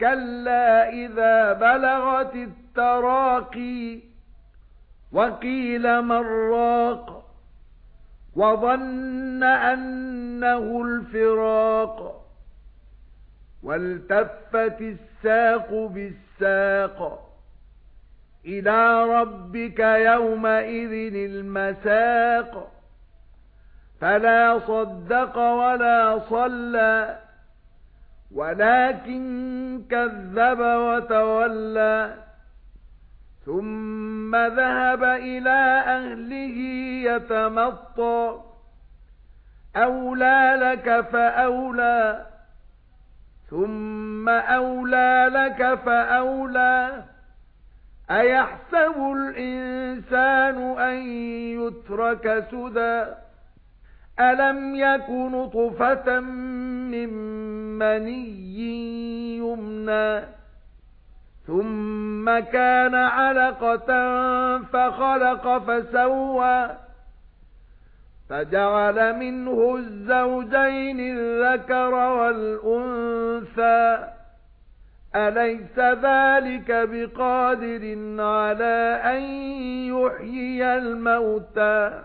كَلَّا إِذَا بَلَغَتِ التَّرَاقِي وَقِيلَ مَنْ رَاقٍ وَظَنَّ أَنَّهُ الْفِرَاقُ وَالْتَفَّتِ السَّاقُ بِالسَّاقِ إِلَى رَبِّكَ يَوْمَئِذٍ الْمَسَاقُ فَلَا صَدَّقَ وَلَا صَلَّى وَلَكِن كَذَّبَ وَتَوَلَّى ثُمَّ ذَهَبَ إِلَى أَهْلِهِ يَتَمَطَّى. أَوْلَى لَكَ فَأَوْلَى ثُمَّ أَوْلَى لَكَ فَأَوْلَى. أَيَحْسَبُ الْإِنسَانُ أَن يُتْرَكَ سُدًى؟ أَلَمْ يَكُ نُطْفَةً مِّن مَّنِيٍّ يُمْنَىٰ ثُمَّ كَانَ عَلَقَةً فَخَلَقَ فَسَوَّىٰ فَجَعَلَ مِنْهُ الزَّوْجَيْنِ الذَّكَرَ وَالْأُنثَىٰ أَلَيْسَ ذَلِكَ بِقَادِرٍ عَلَى أَن يُحْيِيَ الْمَوْتَى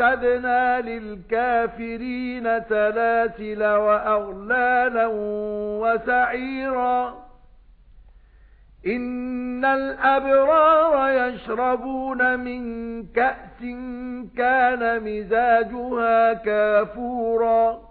أَعْتَدْنَا لِلْكَافِرِينَ سَلَاسِلَ وَأَغْلَالًا وَسَعِيرًا. إِنَّ الْأَبْرَارَ يَشْرَبُونَ مِنْ كَأْسٍ كَانَ مِزَاجُهَا كَافُورًا.